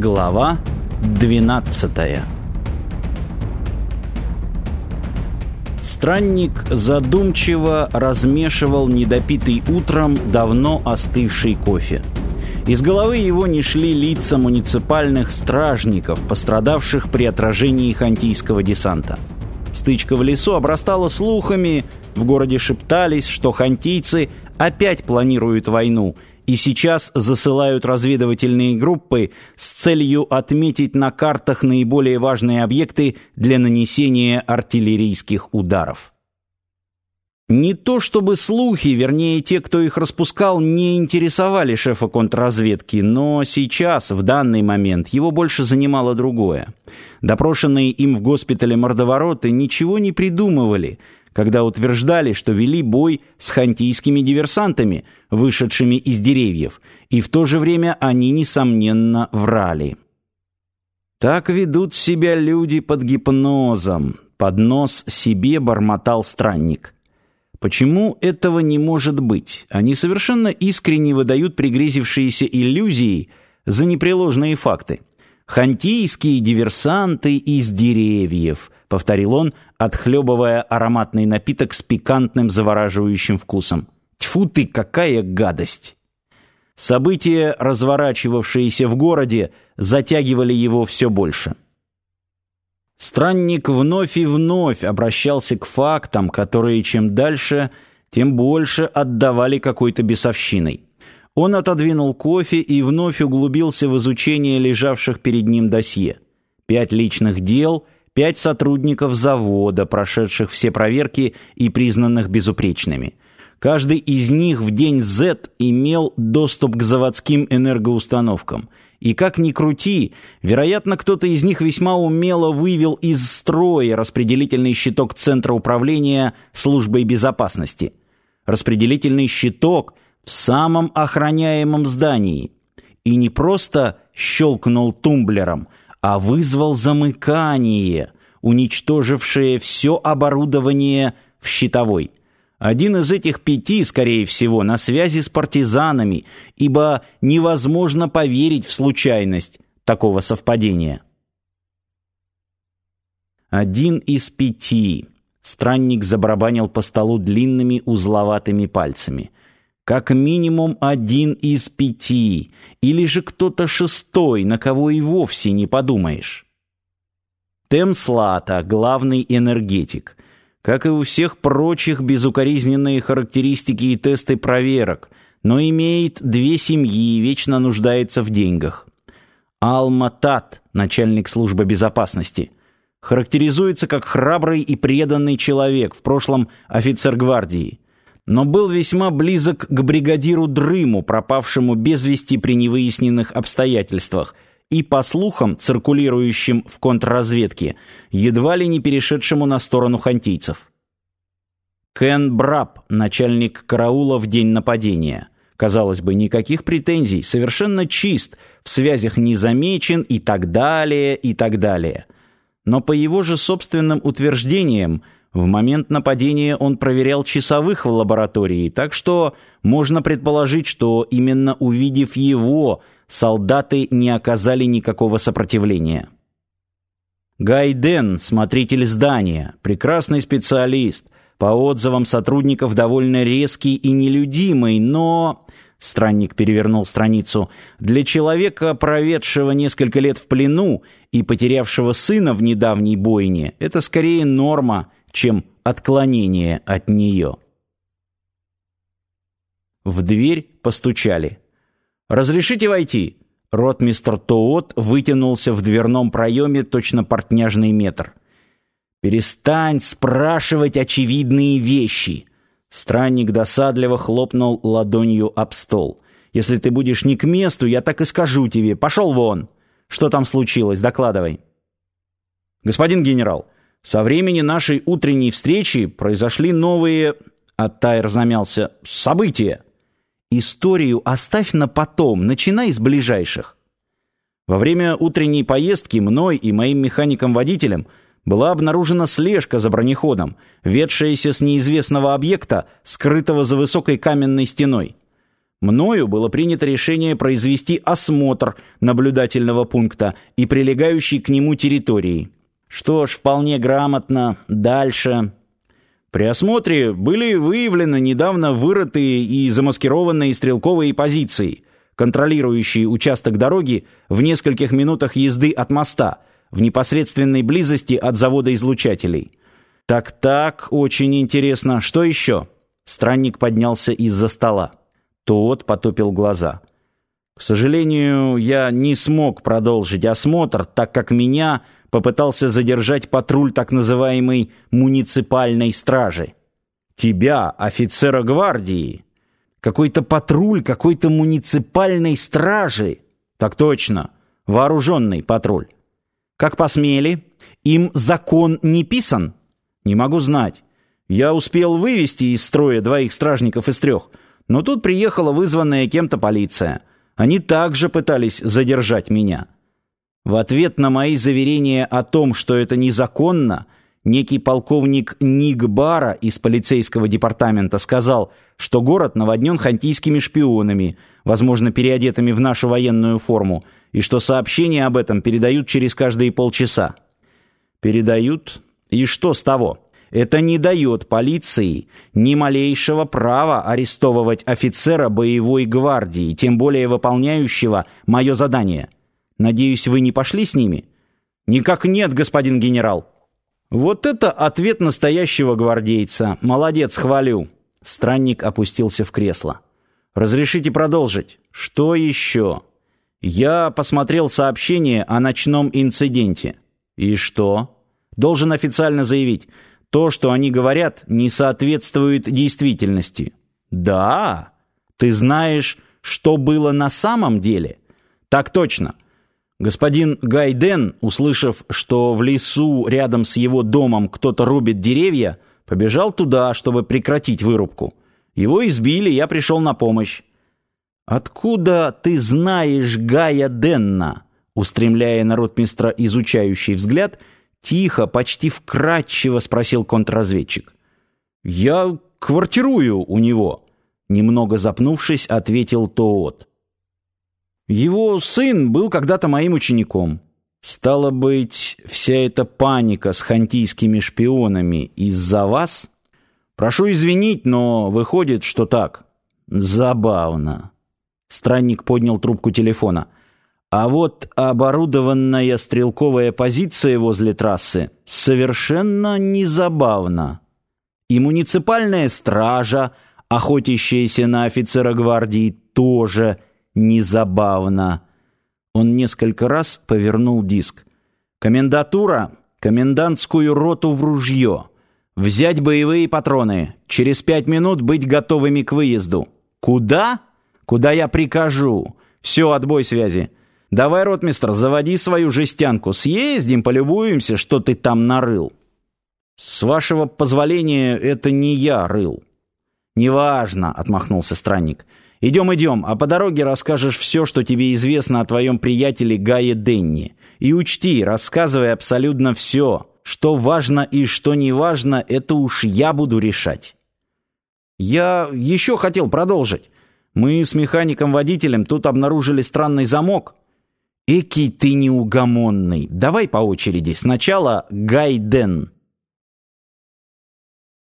Глава 12 Странник задумчиво размешивал недопитый утром давно остывший кофе. Из головы его не шли лица муниципальных стражников, пострадавших при отражении хантийского десанта. Стычка в лесу обрастала слухами, в городе шептались, что хантийцы опять планируют войну – и сейчас засылают разведывательные группы с целью отметить на картах наиболее важные объекты для нанесения артиллерийских ударов. Не то чтобы слухи, вернее те, кто их распускал, не интересовали шефа контрразведки, но сейчас, в данный момент, его больше занимало другое. Допрошенные им в госпитале мордовороты ничего не придумывали – когда утверждали, что вели бой с хантийскими диверсантами, вышедшими из деревьев, и в то же время они, несомненно, врали. Так ведут себя люди под гипнозом, под нос себе бормотал странник. Почему этого не может быть? Они совершенно искренне выдают пригрезившиеся иллюзии за непреложные факты. «Хантийские диверсанты из деревьев», — повторил он, отхлебывая ароматный напиток с пикантным завораживающим вкусом. «Тьфу ты, какая гадость!» События, разворачивавшиеся в городе, затягивали его все больше. Странник вновь и вновь обращался к фактам, которые чем дальше, тем больше отдавали какой-то бесовщиной. Он отодвинул кофе и вновь углубился в изучение лежавших перед ним досье. Пять личных дел, пять сотрудников завода, прошедших все проверки и признанных безупречными. Каждый из них в день Z имел доступ к заводским энергоустановкам. И как ни крути, вероятно, кто-то из них весьма умело вывел из строя распределительный щиток Центра управления службой безопасности. Распределительный щиток – в самом охраняемом здании. И не просто щелкнул тумблером, а вызвал замыкание, уничтожившее все оборудование в щитовой. Один из этих пяти, скорее всего, на связи с партизанами, ибо невозможно поверить в случайность такого совпадения. Один из пяти. Странник забарабанил по столу длинными узловатыми пальцами как минимум один из пяти, или же кто-то шестой, на кого и вовсе не подумаешь. Темслата — главный энергетик. Как и у всех прочих, безукоризненные характеристики и тесты проверок, но имеет две семьи и вечно нуждается в деньгах. Алма Тат, начальник службы безопасности, характеризуется как храбрый и преданный человек, в прошлом офицер гвардии но был весьма близок к бригадиру Дрыму, пропавшему без вести при невыясненных обстоятельствах, и, по слухам, циркулирующим в контрразведке, едва ли не перешедшему на сторону хантийцев. Кен Браб, начальник караула в день нападения. Казалось бы, никаких претензий, совершенно чист, в связях не замечен и так далее, и так далее. Но по его же собственным утверждениям, в момент нападения он проверял часовых в лаборатории, так что можно предположить, что именно увидев его, солдаты не оказали никакого сопротивления. Гайден, смотритель здания, прекрасный специалист, по отзывам сотрудников довольно резкий и нелюдимый, но... Странник перевернул страницу. Для человека, проведшего несколько лет в плену и потерявшего сына в недавней бойне, это скорее норма, чем отклонение от нее. В дверь постучали. «Разрешите войти?» Ротмистр Тоот вытянулся в дверном проеме точно портняжный метр. «Перестань спрашивать очевидные вещи!» Странник досадливо хлопнул ладонью об стол. «Если ты будешь не к месту, я так и скажу тебе. Пошел вон!» «Что там случилось? Докладывай». «Господин генерал, со времени нашей утренней встречи произошли новые, Оттайр замялся, события. Историю оставь на потом, начинай с ближайших. Во время утренней поездки мной и моим механиком-водителем была обнаружена слежка за бронеходом, ведшаяся с неизвестного объекта, скрытого за высокой каменной стеной. Мною было принято решение произвести осмотр наблюдательного пункта и прилегающей к нему территории. Что ж, вполне грамотно. Дальше. При осмотре были выявлены недавно вырытые и замаскированные стрелковые позиции, контролирующие участок дороги в нескольких минутах езды от моста, в непосредственной близости от завода излучателей. Так-так, очень интересно. Что еще? Странник поднялся из-за стола. Тот потупил глаза. К сожалению, я не смог продолжить осмотр, так как меня попытался задержать патруль так называемой муниципальной стражи. Тебя, офицера гвардии. Какой-то патруль какой-то муниципальной стражи. Так точно, вооруженный патруль. Как посмели? Им закон не писан? Не могу знать. Я успел вывести из строя двоих стражников из трех — но тут приехала вызванная кем-то полиция. Они также пытались задержать меня. В ответ на мои заверения о том, что это незаконно, некий полковник Ник Бара из полицейского департамента сказал, что город наводнен хантийскими шпионами, возможно, переодетыми в нашу военную форму, и что сообщения об этом передают через каждые полчаса. Передают? И что с того? Это не дает полиции ни малейшего права арестовывать офицера боевой гвардии, тем более выполняющего мое задание. Надеюсь, вы не пошли с ними? Никак нет, господин генерал. Вот это ответ настоящего гвардейца. Молодец, хвалю. Странник опустился в кресло. Разрешите продолжить? Что еще? Я посмотрел сообщение о ночном инциденте. И что? Должен официально заявить, то, что они говорят, не соответствует действительности. Да, ты знаешь, что было на самом деле? Так точно. Господин Гайден, услышав, что в лесу рядом с его домом кто-то рубит деревья, побежал туда, чтобы прекратить вырубку. Его избили, я пришел на помощь. «Откуда ты знаешь Гая Денна?» Устремляя на ротмистра изучающий взгляд – Тихо, почти вкратчиво спросил контрразведчик. «Я квартирую у него», — немного запнувшись, ответил Тоот. «Его сын был когда-то моим учеником. Стало быть, вся эта паника с хантийскими шпионами из-за вас? Прошу извинить, но выходит, что так. Забавно». Странник поднял трубку телефона. А вот оборудованная стрелковая позиция возле трассы совершенно незабавна. И муниципальная стража, охотящаяся на офицера гвардии, тоже незабавна. Он несколько раз повернул диск. Комендатура, комендантскую роту в ружье. Взять боевые патроны. Через пять минут быть готовыми к выезду. Куда? Куда я прикажу. Все, отбой связи. Давай, ротмистр, заводи свою жестянку, съездим, полюбуемся, что ты там нарыл. С вашего позволения, это не я рыл. Неважно, отмахнулся странник. Идем, идем, а по дороге расскажешь все, что тебе известно о твоем приятеле Гае Денни. И учти, рассказывай абсолютно все. Что важно и что не важно, это уж я буду решать. Я еще хотел продолжить. Мы с механиком-водителем тут обнаружили странный замок. «Экий ты неугомонный. Давай по очереди. Сначала Гайден».